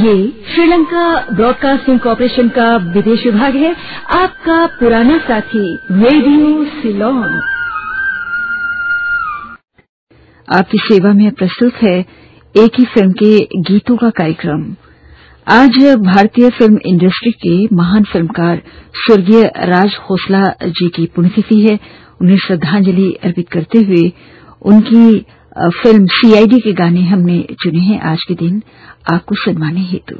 ये Sri Lanka broadcasting corporation का विदेश विभाग है। आपका पुराना साथी, रेडियो सिलोन। आपकी सेवा में प्रस्तुत है एक ही फ़िल्म के गीतों का कार्यक्रम। आज भारतीय फ़िल्म इंडस्ट्री के महान फिल्मकार स्वर्गीय राज खोसला जी की पुण्यतिथि है। उन्हें श्रद्धांजलि अर्पित करते हुए उनकी फ़िल्म सीआईडी के गाने हमने चुने हैं आज के दिन। आपको सुनवाने हेतु।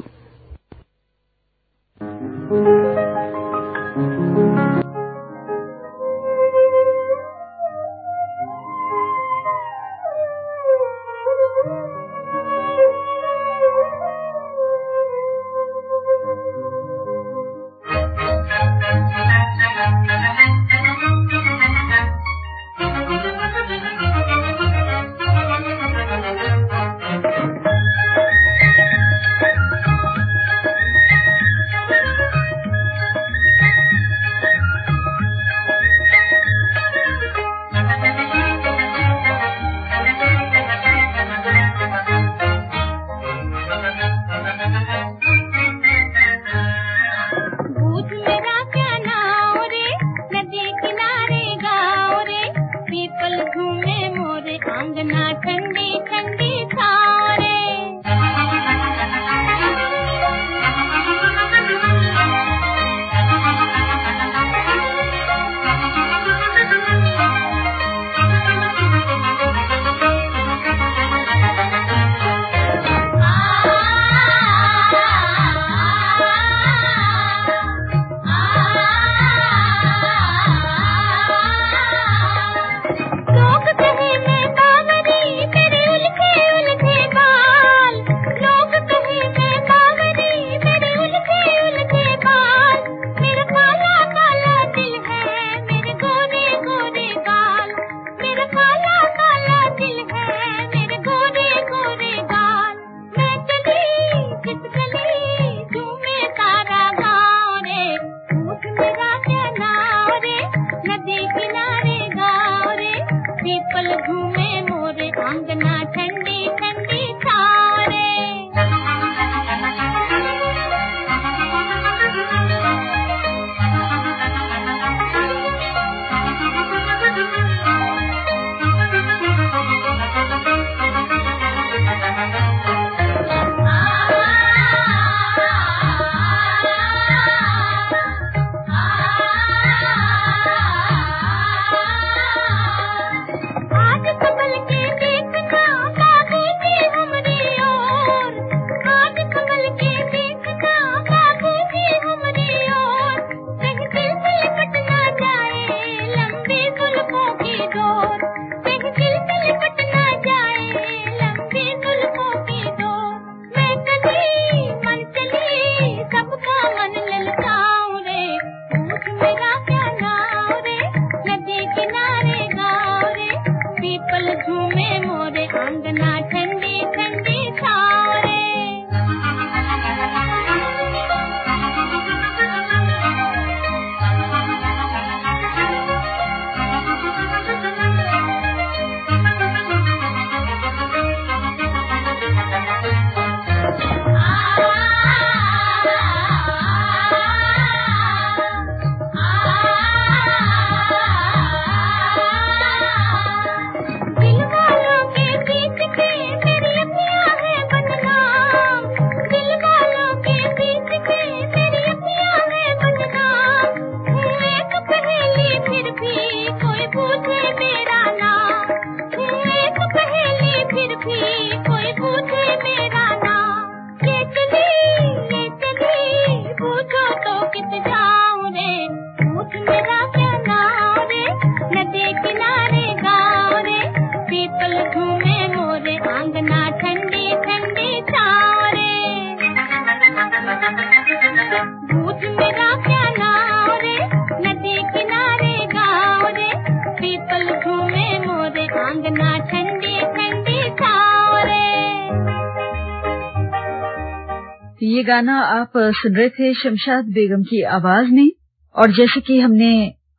ये गाना आप सुन रहे थे शमशाद बेगम की आवाज़ में। और जैसे कि हमने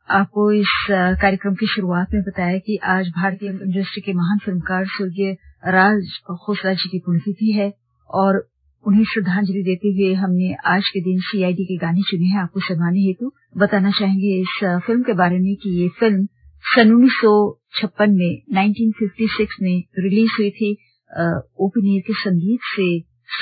आपको इस कार्यक्रम की शुरुआत में बताया कि आज भारतीय इंडस्ट्री के महान फिल्मकार स्वर्गीय राज खोसला जी की पुण्यतिथि है। और उन्हें श्रद्धांजलि देते हुए हमने आज के दिन सीआईडी के गाने चुने हैं आपको सुनवाने हेतु। बताना चाहेंगे इस फ़िल्म के बारे में कि ये फ़िल्म सन उन्नीस सौ छप्पन में 1956 में रिलीज़ हुई थी। ओपीनियर के संगीत से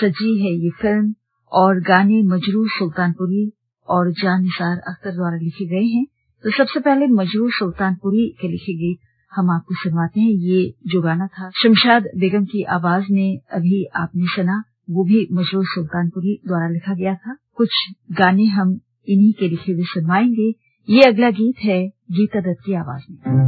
सजी है ये फ़िल्म। और गाने मजरूर सुल्तानपुरी और जान निसार अख्तर द्वारा लिखे गए हैं। तो सबसे पहले मजरूर सुल्तानपुरी के लिखे गीत हम आपको सुनवाते हैं। ये जो गाना था, शमशाद बेगम की आवाज़ में अभी आपने सुना, वो भी मजरूर सुल्तानपुरी द्वारा लिखा गया था। कुछ गाने हम इन्हीं के लिखे हुए सुनवाएँगे। ये अगला गीत है गीता दत्त की आवाज़ में।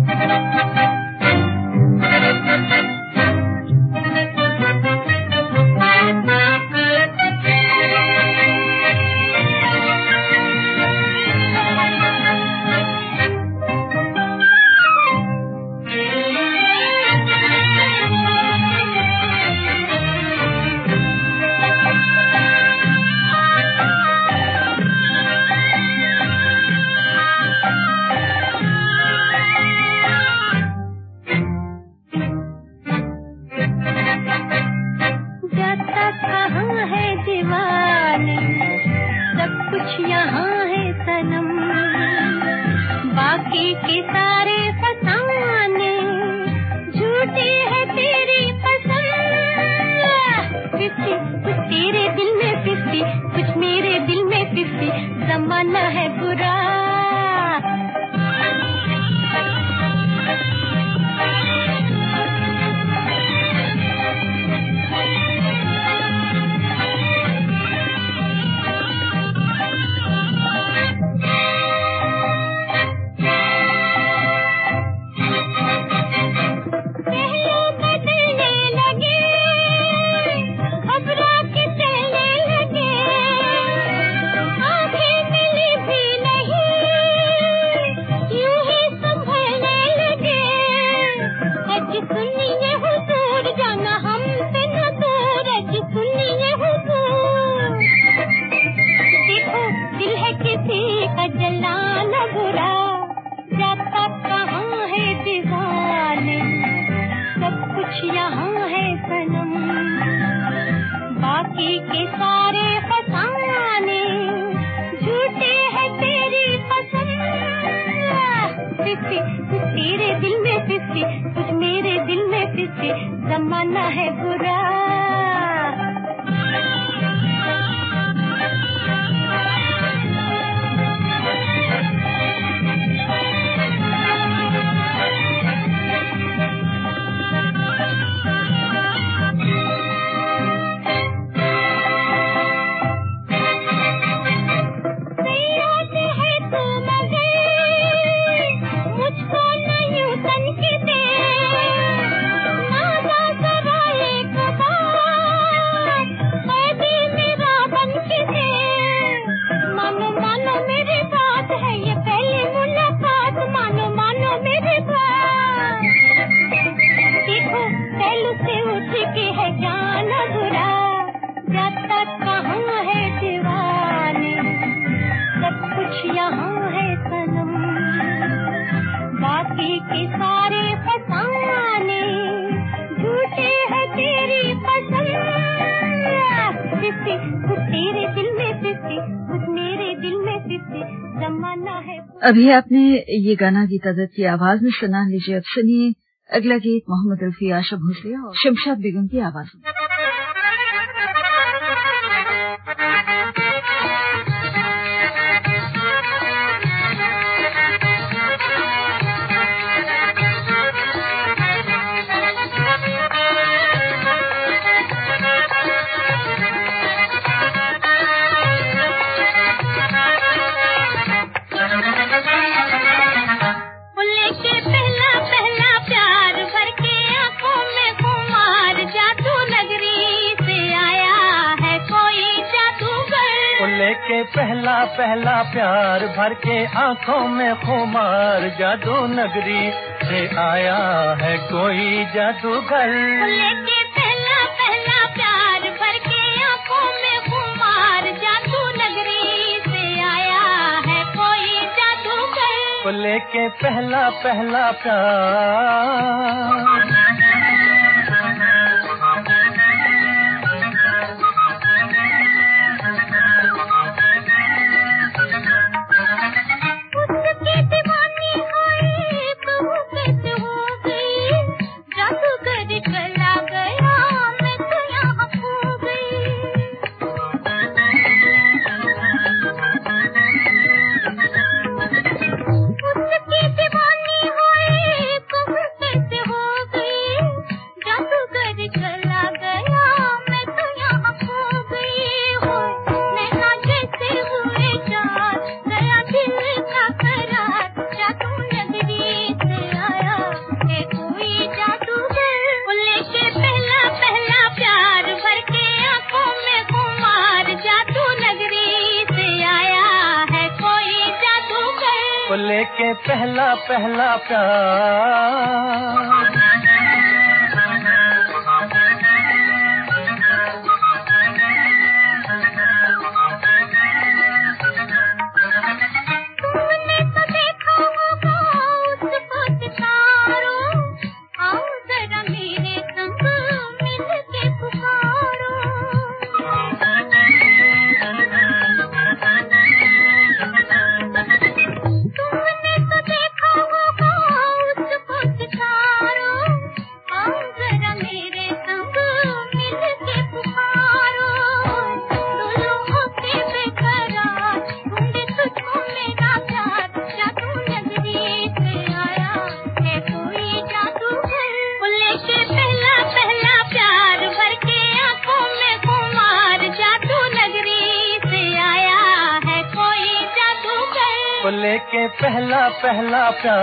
अभी आपने ये गाना गीता दत्त की आवाज़ में सुना। लीजिए अब सुनिए अगला गीत मोहम्मद रफी आशा भोसले और शमशाद बेगम की आवाज़ में। पहला प्यार भर के आँखों में खुमार जादू नगरी से आया है कोई जादूगर। लेके पहला पहला प्यार भर के आँखों में खुमार जादू नगरी से आया है कोई जादूगर। लेके पहला पहला प्यार। लेके पहला पहला प्यार। लेके पहला पहला प्यार।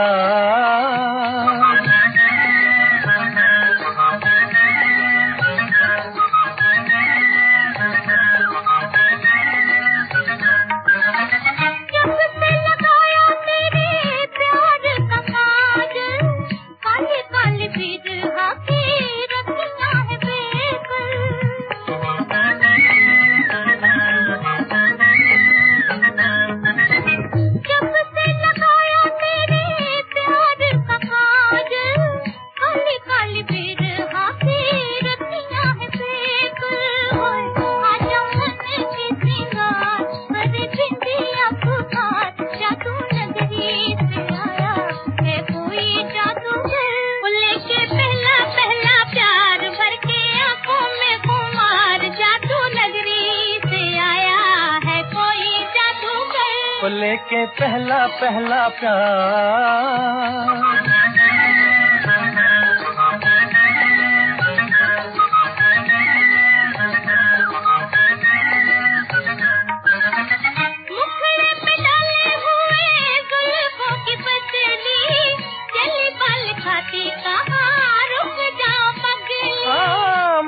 लेके पहला पहला प्यार।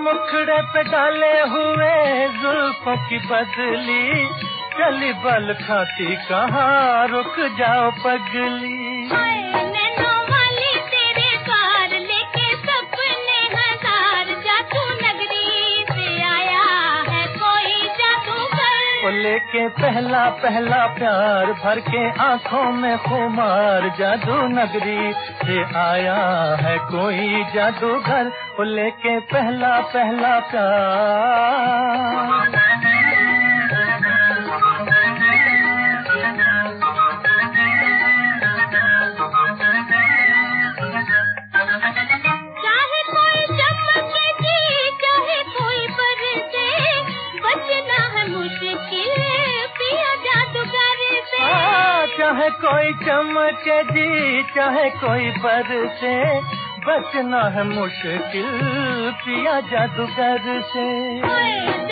मुखड़े पे डाले हुए जुल्फों की बदली चली बल खाती कहाँ? रुक जाओ पगली। लेके पहला पहला प्यार भर के आँखों में खुमार। जादू नगरी से आया है कोई जादूगर लेके पहला पहला प्यार। चाहे कोई चमके जी चाहे कोई पर से बचना है मुश्किल पिया जादूगर से।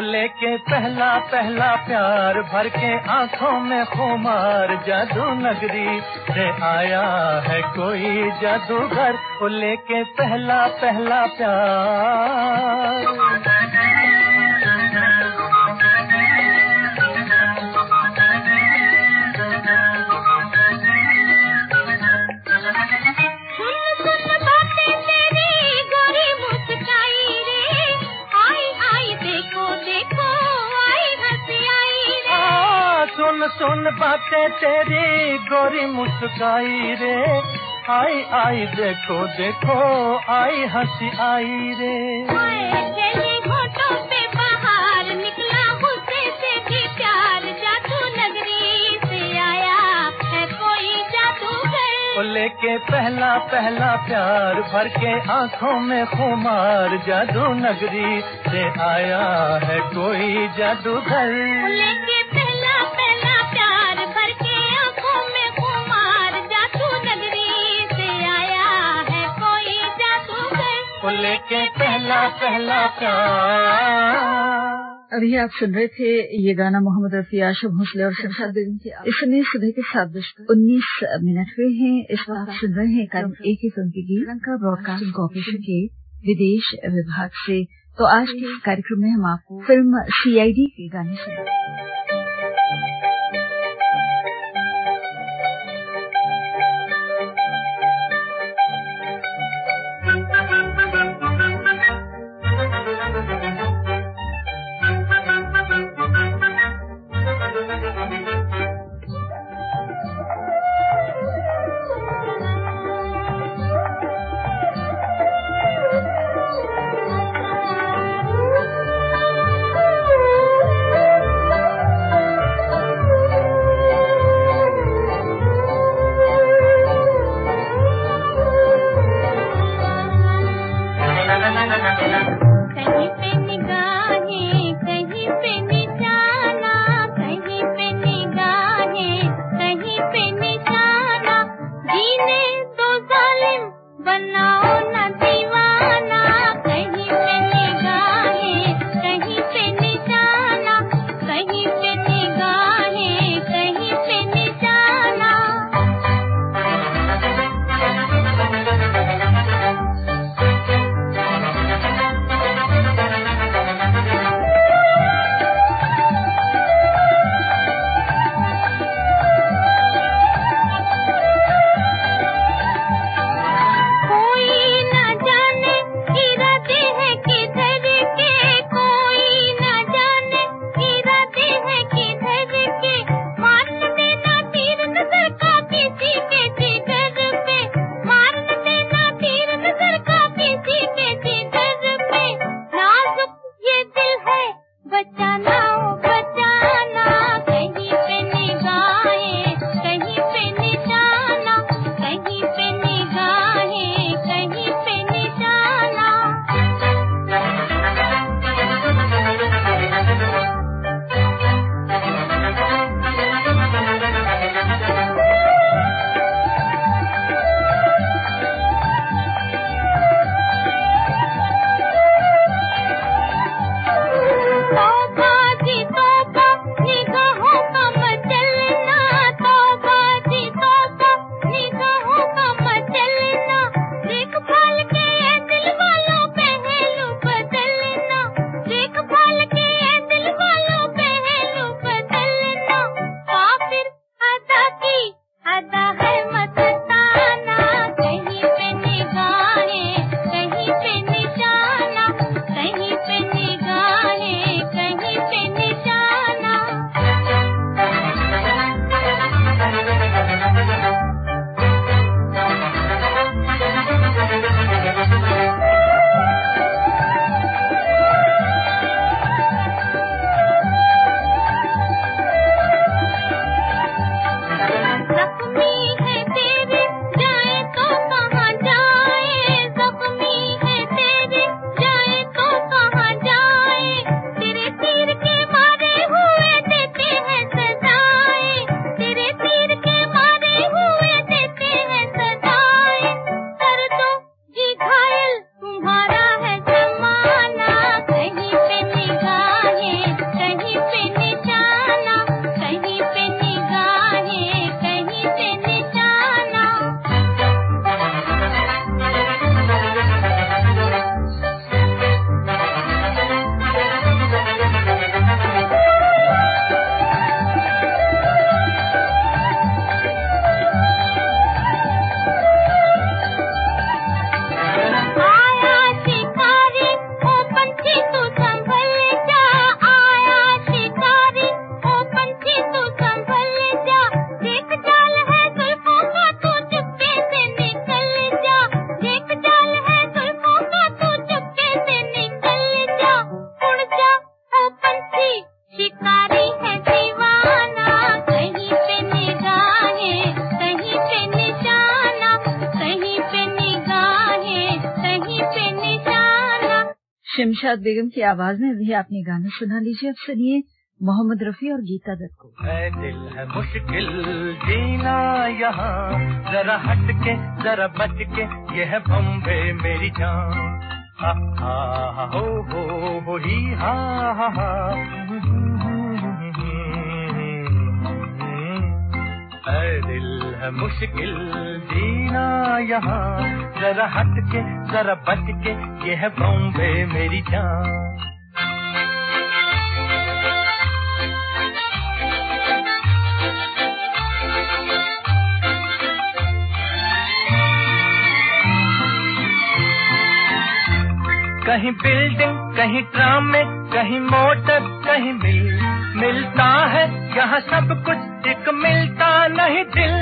जादूगर लेके पहला पहला प्यार भर के आँखों में खुमार जादू नगरी से आया है कोई जादूगर। वो लेके पहला पहला प्यार। सुन बातें तेरी गोरी मुस्काई रे। आई आई देखो देखो आई हँसी आई रे। पे बाहर निकला गुस्से से भी प्यार। जादू नगरी से आया है कोई जादूगर। लेके पहला पहला प्यार भर के आँखों में खुमार। जादू नगरी से आया है कोई जादूगर। लेके लेके पहला पहला प्यार। अभी आप सुन रहे थे ये गाना मोहम्मद रफी, आशा भोसले और शमशाद बेगम के। इस समय सुबह के सात बजकर उन्नीस मिनट हुए हैं। इस वक्त आप सुन रहे हैं कार्यक्रम एक ही फ़िल्म की गीत। श्रीलंका ब्रॉडकास्टिंग कॉरपोरेशन के विदेश विभाग से। तो आज के कार्यक्रम में हम आपको फ़िल्म सीआईडी के गाने सुनाएँगे। शमशाद बेगम की आवाज़ में भी आपने गाने सुना लीजिए। अब सुनिए मोहम्मद रफी और गीता दत्त को। दिल है मुश्किल, जीना यहाँ। जरा हट के जरा बच के ये है बम्बे मेरी जान। हा हा, हो हो हो, ही, हा। दिल है मुश्किल, जीना यहाँ। जरा हट के जरा बच के ये है बॉम्बे मेरी जान। कहीं बिल्डिंग कहीं ट्राम में, कहीं मोटर कहीं मिल मिलता है यहाँ सब कुछ एक मिलता नहीं दिल,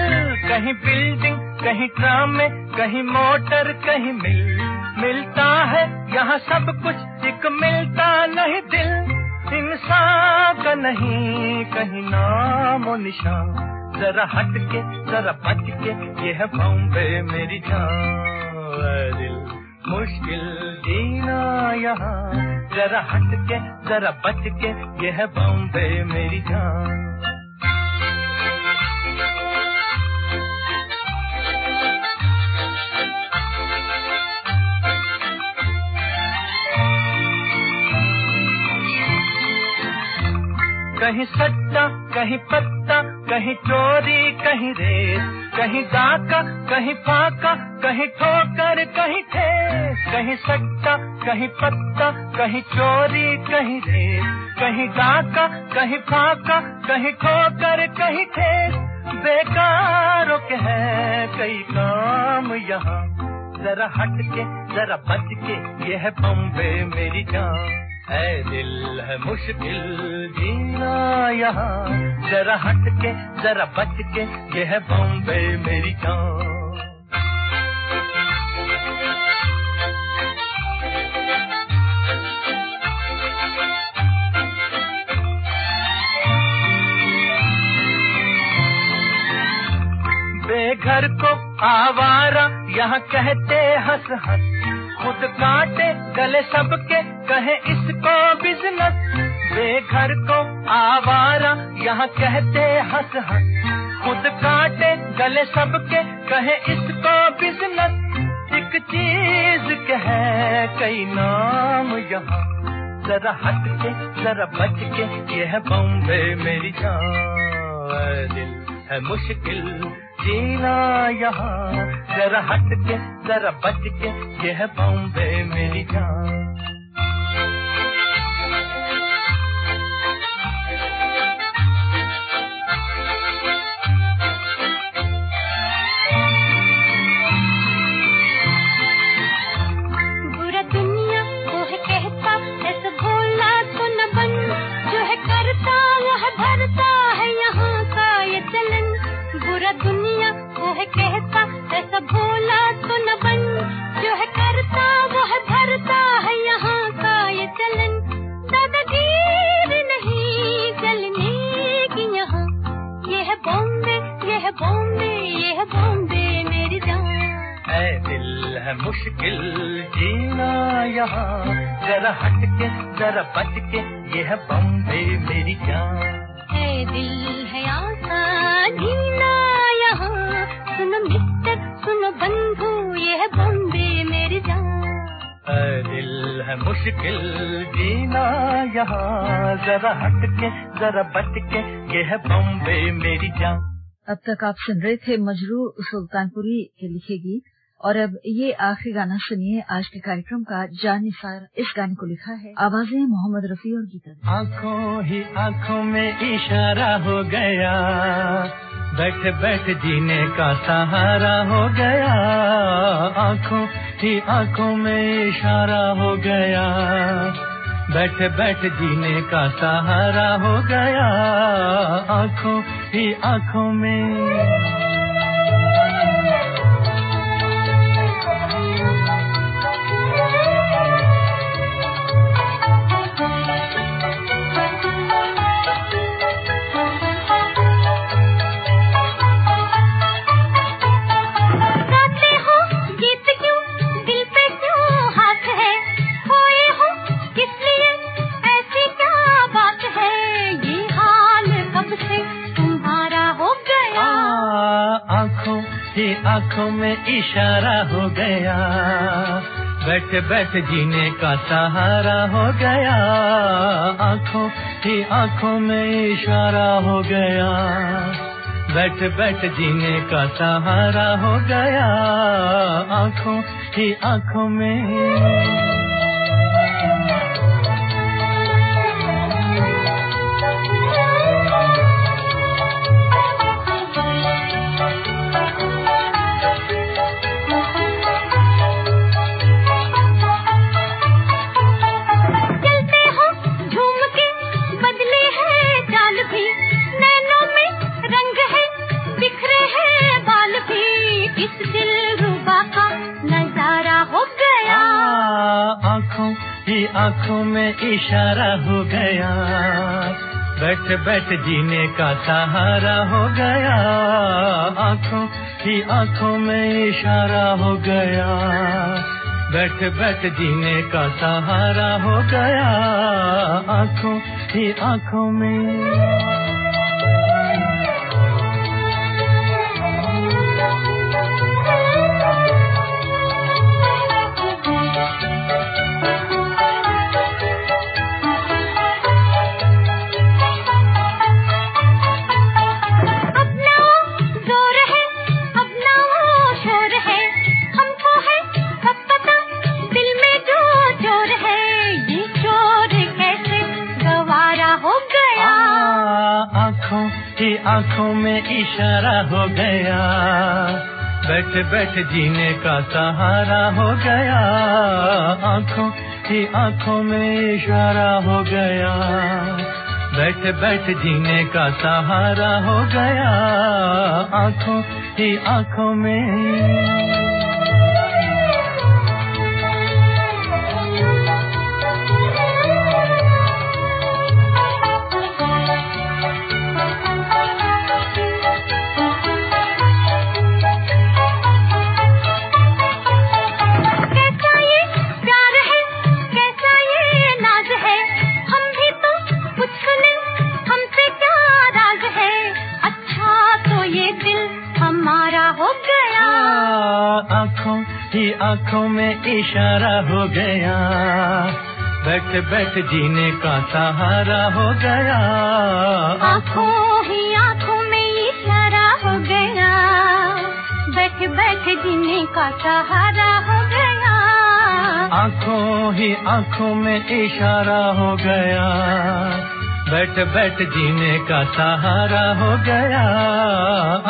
कहीं बिल्डिंग कहीं ट्राम में, कहीं मोटर कहीं मिल मिलता है यहाँ सब कुछ एक मिलता नहीं दिल। इंसान का नहीं, कहीं नाम निशान। जरा हट के जरा बच के ये है बॉम्बे मेरी जान दिल मुश्किल जीना यहाँ। जरा हट के जरा बच के ये है बॉम्बे मेरी जान। कहीं सट्टा, कहीं पत्ता, कहीं चोरी, कहीं रेस, कहीं डाका कहीं फाका, कहीं ठोकर, कहीं ठेस, कहीं सट्टा, कहीं पत्ता, कहीं चोरी, कहीं रेस, कहीं डाका कहीं फाका, कहीं ठोकर, कहीं ठेस। बेकार है कई काम यहाँ। जरा हट के जरा बच के ये है बम्बे मेरी जान। है दिल, है मुश्किल जीना यहाँ। जरा हट के जरा बच के ये है बॉम्बे मेरी जान। बेघर को आवारा यहाँ कहते हंस हंस खुद काटे गले सबके, कहे इसको बिज़नेस बेघर को आवारा, यहाँ कहते हंस हंस। खुद काटे गले सबके, कहे इसको बिज़नेस एक चीज़ के है कई नाम यहाँ। जरा हट के, जरा बच के, यह बॉम्बे मेरी जान दिल है मुश्किल। जीना यहाँ जरा हट के जरा बच के यह बॉम्बे मेरी जान। जरा हट के जरा बच के ये है बॉम्बे मेरी जान अब तक आप सुन रहे थे मजरू सुल्तानपुरी के लिखे गीत और अब ये आखिरी गाना सुनिए आज के कार्यक्रम का जान निसार इस गाने को लिखा है आवाज़ें मोहम्मद रफी और गीता। आँखों ही आँखों में इशारा हो गया बैठ बैठ जीने का सहारा हो गया आँखों ही आँखों में इशारा हो गया बैठ बैठ जीने का सहारा हो गया आँखों ही आँखों में। आँखों आँखों में इशारा हो गया। बैठ बैठ जीने का सहारा हो गया। आँखों की आँखों में इशारा हो गया। बैठ बैठ जीने का सहारा हो गया। आँखों की आँखों में आँखों में इशारा हो गया। बैठ बैठ जीने का सहारा हो गया। आँखों की आँखों में इशारा हो गया। बैठ बैठ जीने का सहारा हो गया। आँखों की आँखों में इशारा हो गया। बैठ बैठ जीने का सहारा हो गया। आँखों की आँखों में इशारा हो गया। बैठ बैठ जीने का सहारा हो गया। आँखों की आँखों में आँखों में इशारा हो गया। बैठ बैठ जीने का सहारा हो गया। आँखों ही आँखों में इशारा हो गया। बैठ बैठ जीने का सहारा हो गया। आँखों ही आँखों में इशारा हो गया। बैठ बैठ जीने का सहारा हो गया।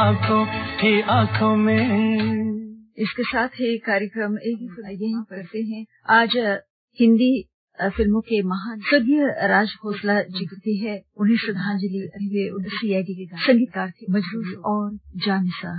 आँखों ही आँखों में इसके साथ ही कार्यक्रम एक यही करते हैं। आज हिंदी फ़िल्मों के महान स्वर्गीय राज खोसला जी की है। उन्हें श्रद्धांजलि सीआईडी संगीतकार थे मजरूर और जानिसा।